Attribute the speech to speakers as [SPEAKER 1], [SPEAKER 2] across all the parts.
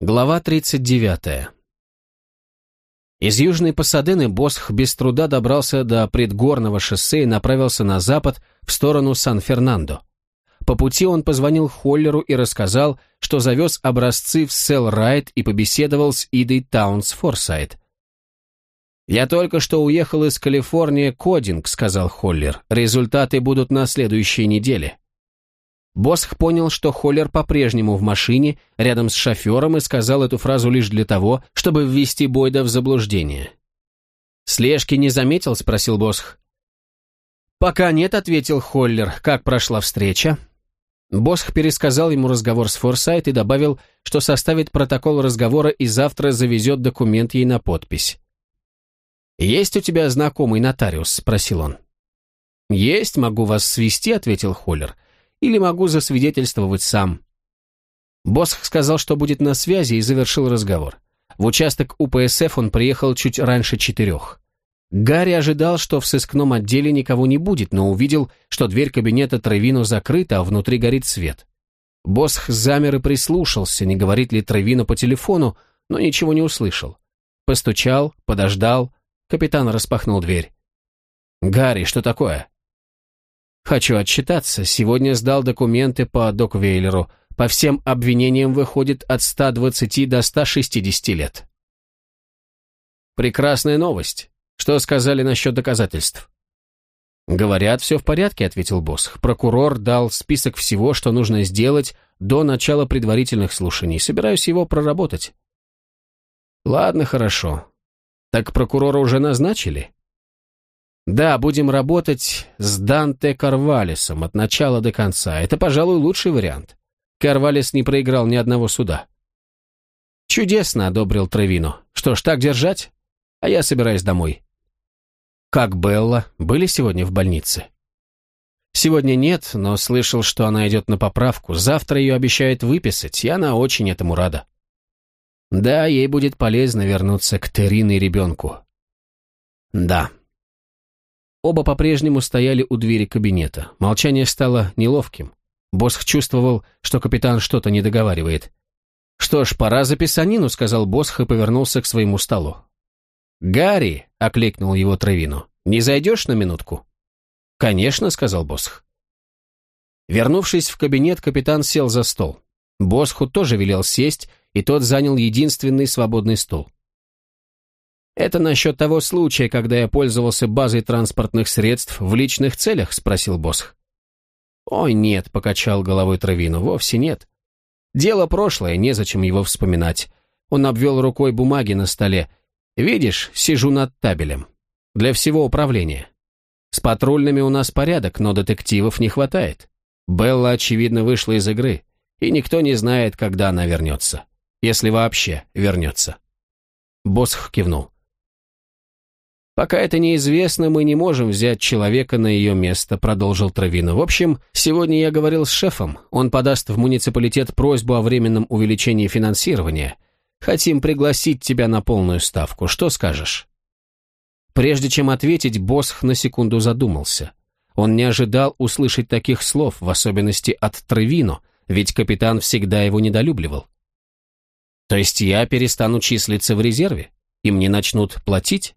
[SPEAKER 1] Глава 39. Из Южной Пасадены Босх без труда добрался до предгорного шоссе и направился на запад в сторону Сан-Фернандо. По пути он позвонил Холлеру и рассказал, что завез образцы в Селл-Райт и побеседовал с Идой Таунс Форсайт. «Я только что уехал из Калифорнии Кодинг», — сказал Холлер. «Результаты будут на следующей неделе». Босх понял, что Холлер по-прежнему в машине, рядом с шофером, и сказал эту фразу лишь для того, чтобы ввести Бойда в заблуждение. «Слежки не заметил?» – спросил Босх. «Пока нет», – ответил Холлер. «Как прошла встреча?» Босх пересказал ему разговор с Форсайт и добавил, что составит протокол разговора и завтра завезет документ ей на подпись. «Есть у тебя знакомый нотариус?» – спросил он. «Есть, могу вас свести», – ответил Холлер или могу засвидетельствовать сам». Босх сказал, что будет на связи, и завершил разговор. В участок УПСФ он приехал чуть раньше четырех. Гарри ожидал, что в сыскном отделе никого не будет, но увидел, что дверь кабинета Травину закрыта, а внутри горит свет. Босх замер и прислушался, не говорит ли Травину по телефону, но ничего не услышал. Постучал, подождал, капитан распахнул дверь. «Гарри, что такое?» Хочу отчитаться. Сегодня сдал документы по Доквейлеру. По всем обвинениям выходит от 120 до 160 лет. Прекрасная новость. Что сказали насчет доказательств? «Говорят, все в порядке», — ответил босс. «Прокурор дал список всего, что нужно сделать до начала предварительных слушаний. Собираюсь его проработать». «Ладно, хорошо. Так прокурора уже назначили?» Да, будем работать с Данте Карвалисом от начала до конца. Это, пожалуй, лучший вариант. Карвалис не проиграл ни одного суда. Чудесно, одобрил Тревино. Что ж, так держать? А я собираюсь домой. Как Белла? Были сегодня в больнице? Сегодня нет, но слышал, что она идет на поправку. Завтра ее обещают выписать, и она очень этому рада. Да, ей будет полезно вернуться к Терин и ребенку. Да. Оба по-прежнему стояли у двери кабинета. Молчание стало неловким. Босх чувствовал, что капитан что-то не договаривает. «Что ж, пора за писанину», — сказал Босх и повернулся к своему столу. «Гарри!» — окликнул его Травину. «Не зайдешь на минутку?» «Конечно», — сказал Босх. Вернувшись в кабинет, капитан сел за стол. Босху тоже велел сесть, и тот занял единственный свободный стул. «Это насчет того случая, когда я пользовался базой транспортных средств в личных целях?» – спросил Босх. «Ой, нет», – покачал головой Травину, – «вовсе нет. Дело прошлое, незачем его вспоминать». Он обвел рукой бумаги на столе. «Видишь, сижу над табелем. Для всего управления. С патрульными у нас порядок, но детективов не хватает. Белла, очевидно, вышла из игры, и никто не знает, когда она вернется. Если вообще вернется». Босх кивнул. «Пока это неизвестно, мы не можем взять человека на ее место», продолжил Травина. «В общем, сегодня я говорил с шефом. Он подаст в муниципалитет просьбу о временном увеличении финансирования. Хотим пригласить тебя на полную ставку. Что скажешь?» Прежде чем ответить, Босх на секунду задумался. Он не ожидал услышать таких слов, в особенности от Травино, ведь капитан всегда его недолюбливал. «То есть я перестану числиться в резерве? И мне начнут платить?»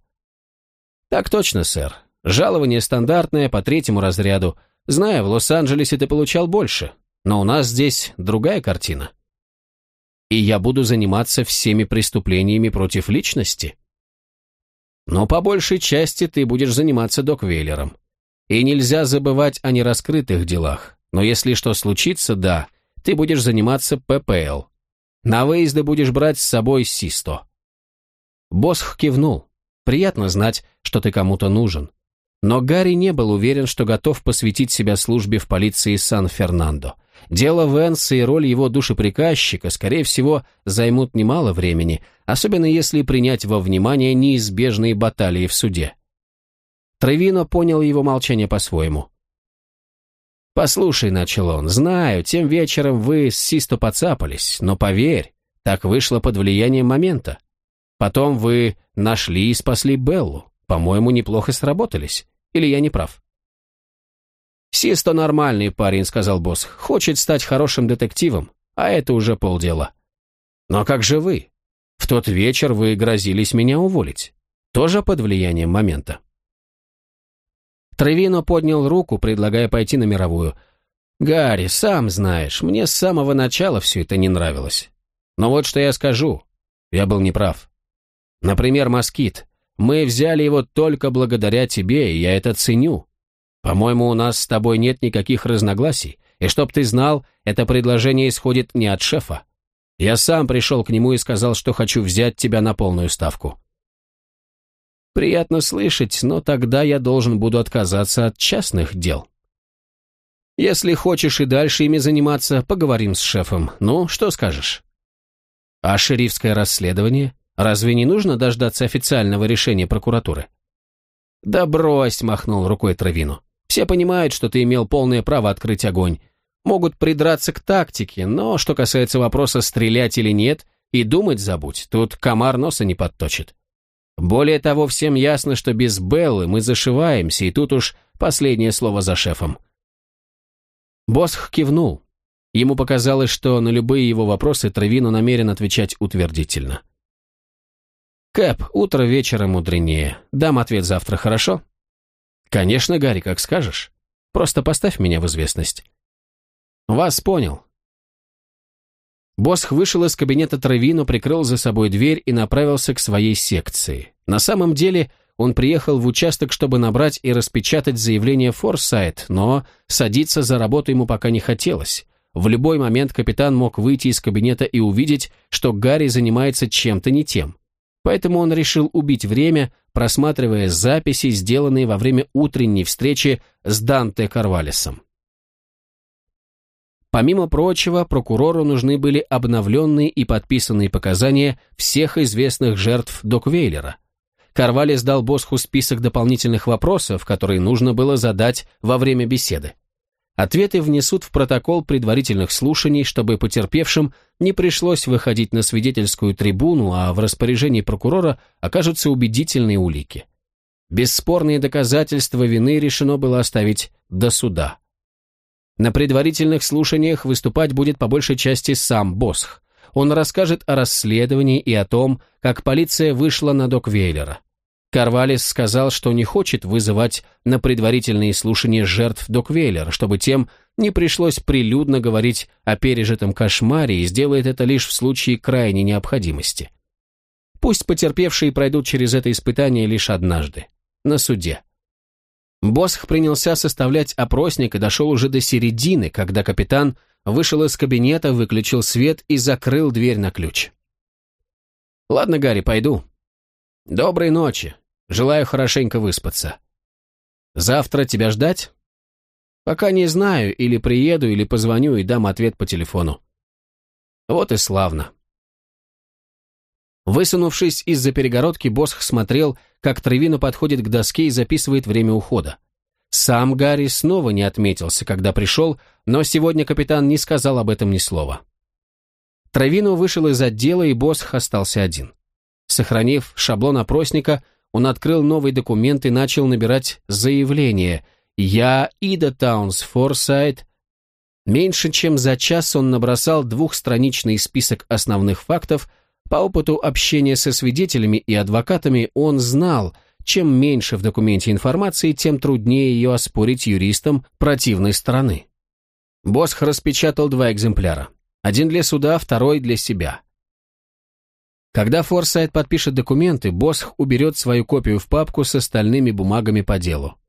[SPEAKER 1] «Так точно, сэр. Жалование стандартное по третьему разряду. Знаю, в Лос-Анджелесе ты получал больше, но у нас здесь другая картина. И я буду заниматься всеми преступлениями против личности?» «Но по большей части ты будешь заниматься доквейлером. И нельзя забывать о нераскрытых делах. Но если что случится, да, ты будешь заниматься ППЛ. На выезды будешь брать с собой Систо». Босх кивнул. Приятно знать, что ты кому-то нужен. Но Гарри не был уверен, что готов посвятить себя службе в полиции Сан-Фернандо. Дело Венса и роль его душеприказчика, скорее всего, займут немало времени, особенно если принять во внимание неизбежные баталии в суде. Тревино понял его молчание по-своему. «Послушай», — начал он, — «знаю, тем вечером вы с Систо поцапались, но поверь, так вышло под влиянием момента. Потом вы нашли и спасли Беллу. По-моему, неплохо сработались. Или я не прав? «Систо нормальный парень», — сказал босс. «Хочет стать хорошим детективом, а это уже полдела». Но как же вы? В тот вечер вы грозились меня уволить. Тоже под влиянием момента. Тревино поднял руку, предлагая пойти на мировую. «Гарри, сам знаешь, мне с самого начала все это не нравилось. Но вот что я скажу. Я был неправ. Например, москит. Мы взяли его только благодаря тебе, и я это ценю. По-моему, у нас с тобой нет никаких разногласий, и чтоб ты знал, это предложение исходит не от шефа. Я сам пришел к нему и сказал, что хочу взять тебя на полную ставку. Приятно слышать, но тогда я должен буду отказаться от частных дел. Если хочешь и дальше ими заниматься, поговорим с шефом. Ну, что скажешь? А шерифское расследование? Разве не нужно дождаться официального решения прокуратуры? Да брось, махнул рукой Травину. Все понимают, что ты имел полное право открыть огонь. Могут придраться к тактике, но что касается вопроса, стрелять или нет, и думать забудь, тут комар носа не подточит. Более того, всем ясно, что без Беллы мы зашиваемся, и тут уж последнее слово за шефом. Босх кивнул. Ему показалось, что на любые его вопросы Травину намерен отвечать утвердительно. «Кэп, утро вечера мудренее. Дам ответ завтра, хорошо?» «Конечно, Гарри, как скажешь. Просто поставь меня в известность». «Вас понял. Босх вышел из кабинета Травину, прикрыл за собой дверь и направился к своей секции. На самом деле он приехал в участок, чтобы набрать и распечатать заявление Форсайт, но садиться за работу ему пока не хотелось. В любой момент капитан мог выйти из кабинета и увидеть, что Гарри занимается чем-то не тем. Поэтому он решил убить время, просматривая записи, сделанные во время утренней встречи с Данте Карвалесом. Помимо прочего, прокурору нужны были обновленные и подписанные показания всех известных жертв Доквейлера. Карвалес дал Босху список дополнительных вопросов, которые нужно было задать во время беседы. Ответы внесут в протокол предварительных слушаний, чтобы потерпевшим не пришлось выходить на свидетельскую трибуну, а в распоряжении прокурора окажутся убедительные улики. Бесспорные доказательства вины решено было оставить до суда. На предварительных слушаниях выступать будет по большей части сам Босх. Он расскажет о расследовании и о том, как полиция вышла на док Вейлера. Карвалис сказал, что не хочет вызывать на предварительные слушания жертв док Вейлера, чтобы тем не пришлось прилюдно говорить о пережитом кошмаре и сделает это лишь в случае крайней необходимости. Пусть потерпевшие пройдут через это испытание лишь однажды, на суде. Босх принялся составлять опросник и дошел уже до середины, когда капитан вышел из кабинета, выключил свет и закрыл дверь на ключ. «Ладно, Гарри, пойду. Доброй ночи. Желаю хорошенько выспаться. Завтра тебя ждать? Пока не знаю, или приеду, или позвоню и дам ответ по телефону. Вот и славно». Высунувшись из-за перегородки, Босх смотрел, как Тревина подходит к доске и записывает время ухода. Сам Гарри снова не отметился, когда пришел, но сегодня капитан не сказал об этом ни слова. Травину вышел из отдела, и Босх остался один. Сохранив шаблон опросника, он открыл новый документ и начал набирать заявление «Я Ида Таунс Форсайт». Меньше чем за час он набросал двухстраничный список основных фактов, по опыту общения со свидетелями и адвокатами он знал, чем меньше в документе информации, тем труднее ее оспорить юристам противной стороны. Босх распечатал два экземпляра. Один для суда, второй для себя. Когда Форсайт подпишет документы, Босх уберет свою копию в папку с остальными бумагами по делу.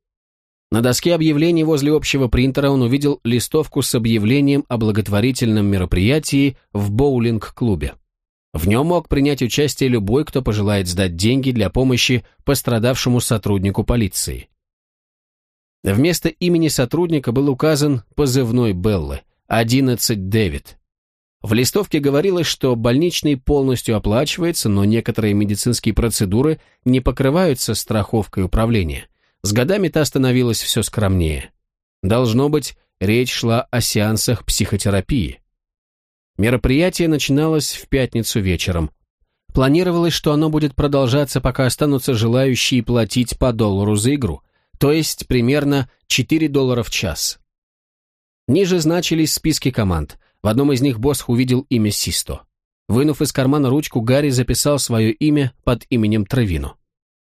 [SPEAKER 1] На доске объявлений возле общего принтера он увидел листовку с объявлением о благотворительном мероприятии в боулинг-клубе. В нем мог принять участие любой, кто пожелает сдать деньги для помощи пострадавшему сотруднику полиции. Вместо имени сотрудника был указан позывной Беллы – 11 Дэвид. В листовке говорилось, что больничный полностью оплачивается, но некоторые медицинские процедуры не покрываются страховкой управления. С годами та становилась все скромнее. Должно быть, речь шла о сеансах психотерапии. Мероприятие начиналось в пятницу вечером. Планировалось, что оно будет продолжаться, пока останутся желающие платить по доллару за игру, то есть примерно 4 доллара в час. Ниже значились списки команд. В одном из них Босх увидел имя Систо. Вынув из кармана ручку, Гарри записал свое имя под именем Травину.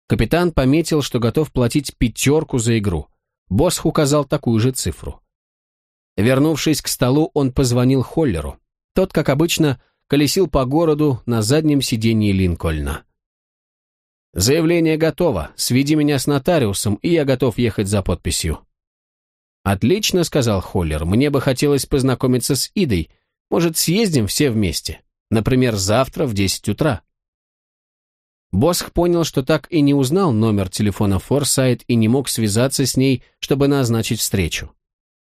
[SPEAKER 1] Капитан пометил, что готов платить пятерку за игру. Босх указал такую же цифру. Вернувшись к столу, он позвонил Холлеру. Тот, как обычно, колесил по городу на заднем сиденье Линкольна. «Заявление готово. Сведи меня с нотариусом, и я готов ехать за подписью». «Отлично», — сказал Холлер. «Мне бы хотелось познакомиться с Идой. Может, съездим все вместе? Например, завтра в десять утра». Босх понял, что так и не узнал номер телефона Форсайт и не мог связаться с ней, чтобы назначить встречу.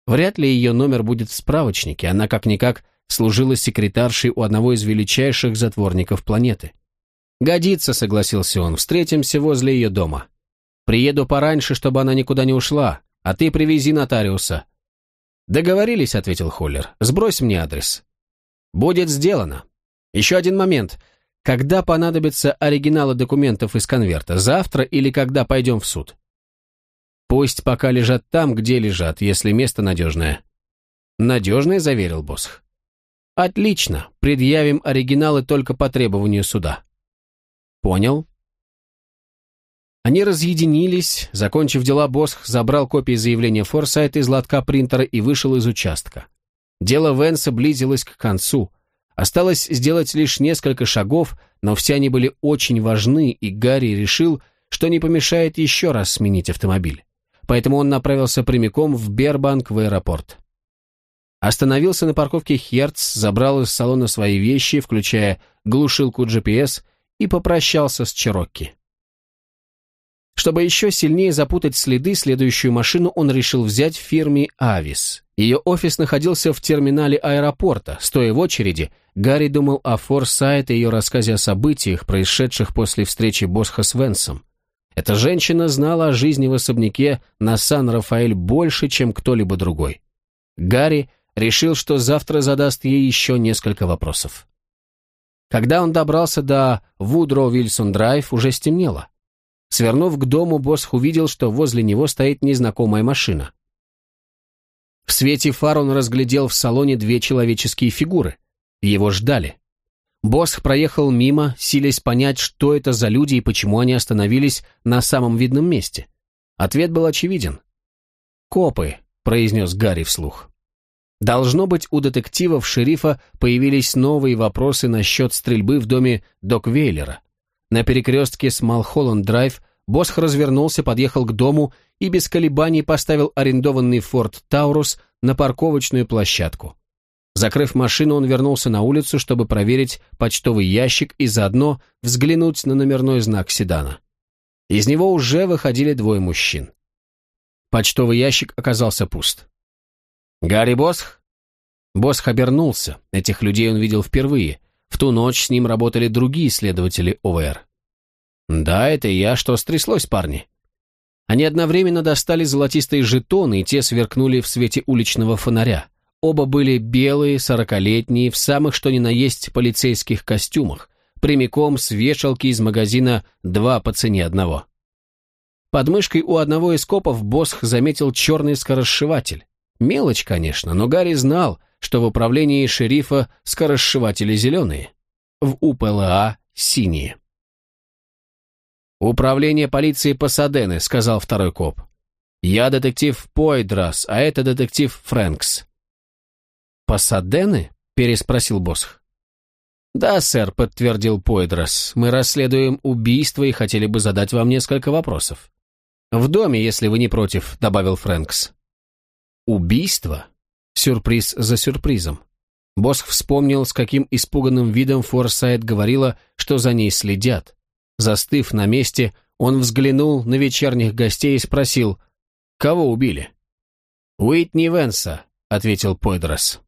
[SPEAKER 1] Вряд ли ее номер будет в справочнике, она как-никак служила секретаршей у одного из величайших затворников планеты. «Годится», — согласился он, — «встретимся возле ее дома. Приеду пораньше, чтобы она никуда не ушла, а ты привези нотариуса». «Договорились», — ответил Холлер, — «сбрось мне адрес». «Будет сделано. Еще один момент — когда понадобятся оригиналы документов из конверта, завтра или когда пойдем в суд? Пусть пока лежат там, где лежат, если место надежное. Надежное, заверил Босх. Отлично, предъявим оригиналы только по требованию суда. Понял. Они разъединились, закончив дела, Босх забрал копии заявления Форсайта из лотка принтера и вышел из участка. Дело Венса близилось к концу – Осталось сделать лишь несколько шагов, но все они были очень важны, и Гарри решил, что не помешает еще раз сменить автомобиль. Поэтому он направился прямиком в Бербанк в аэропорт. Остановился на парковке Херц, забрал из салона свои вещи, включая глушилку GPS, и попрощался с Черокки. Чтобы еще сильнее запутать следы, следующую машину он решил взять в фирме «Авис». Ее офис находился в терминале аэропорта. Стоя в очереди, Гарри думал о Форсайт и ее рассказе о событиях, происшедших после встречи Босха с Венсом. Эта женщина знала о жизни в особняке на Сан-Рафаэль больше, чем кто-либо другой. Гарри решил, что завтра задаст ей еще несколько вопросов. Когда он добрался до Вудро-Вильсон-Драйв, уже стемнело. Свернув к дому, Босх увидел, что возле него стоит незнакомая машина. В свете фар он разглядел в салоне две человеческие фигуры. Его ждали. Босх проехал мимо, силясь понять, что это за люди и почему они остановились на самом видном месте. Ответ был очевиден. «Копы», — произнес Гарри вслух. Должно быть, у детективов шерифа появились новые вопросы насчет стрельбы в доме Док Вейлера. На перекрестке с Малхолланд-драйв Босх развернулся, подъехал к дому и без колебаний поставил арендованный Форд Таурус на парковочную площадку. Закрыв машину, он вернулся на улицу, чтобы проверить почтовый ящик и заодно взглянуть на номерной знак седана. Из него уже выходили двое мужчин. Почтовый ящик оказался пуст. «Гарри Босх?» Босх обернулся. Этих людей он видел впервые. В ту ночь с ним работали другие следователи ОВР. «Да, это я. Что стряслось, парни?» Они одновременно достали золотистые жетоны, и те сверкнули в свете уличного фонаря. Оба были белые, сорокалетние, в самых что ни на есть полицейских костюмах, прямиком с вешалки из магазина «Два по цене одного». Под мышкой у одного из копов Босх заметил черный скоросшиватель. Мелочь, конечно, но Гарри знал, что в управлении шерифа скоросшиватели зеленые, в УПЛА синие. «Управление полиции Пасадены», — сказал второй коп. «Я детектив Пойдрас, а это детектив Фрэнкс». «Пасадены?» — переспросил Босх. «Да, сэр», — подтвердил Пойдрас. «Мы расследуем убийство и хотели бы задать вам несколько вопросов». «В доме, если вы не против», — добавил Фрэнкс. «Убийство?» Сюрприз за сюрпризом. Босх вспомнил, с каким испуганным видом Форсайт говорила, что за ней следят. Застыв на месте, он взглянул на вечерних гостей и спросил, «Кого убили?» «Уитни Венса», — ответил Пойдрос.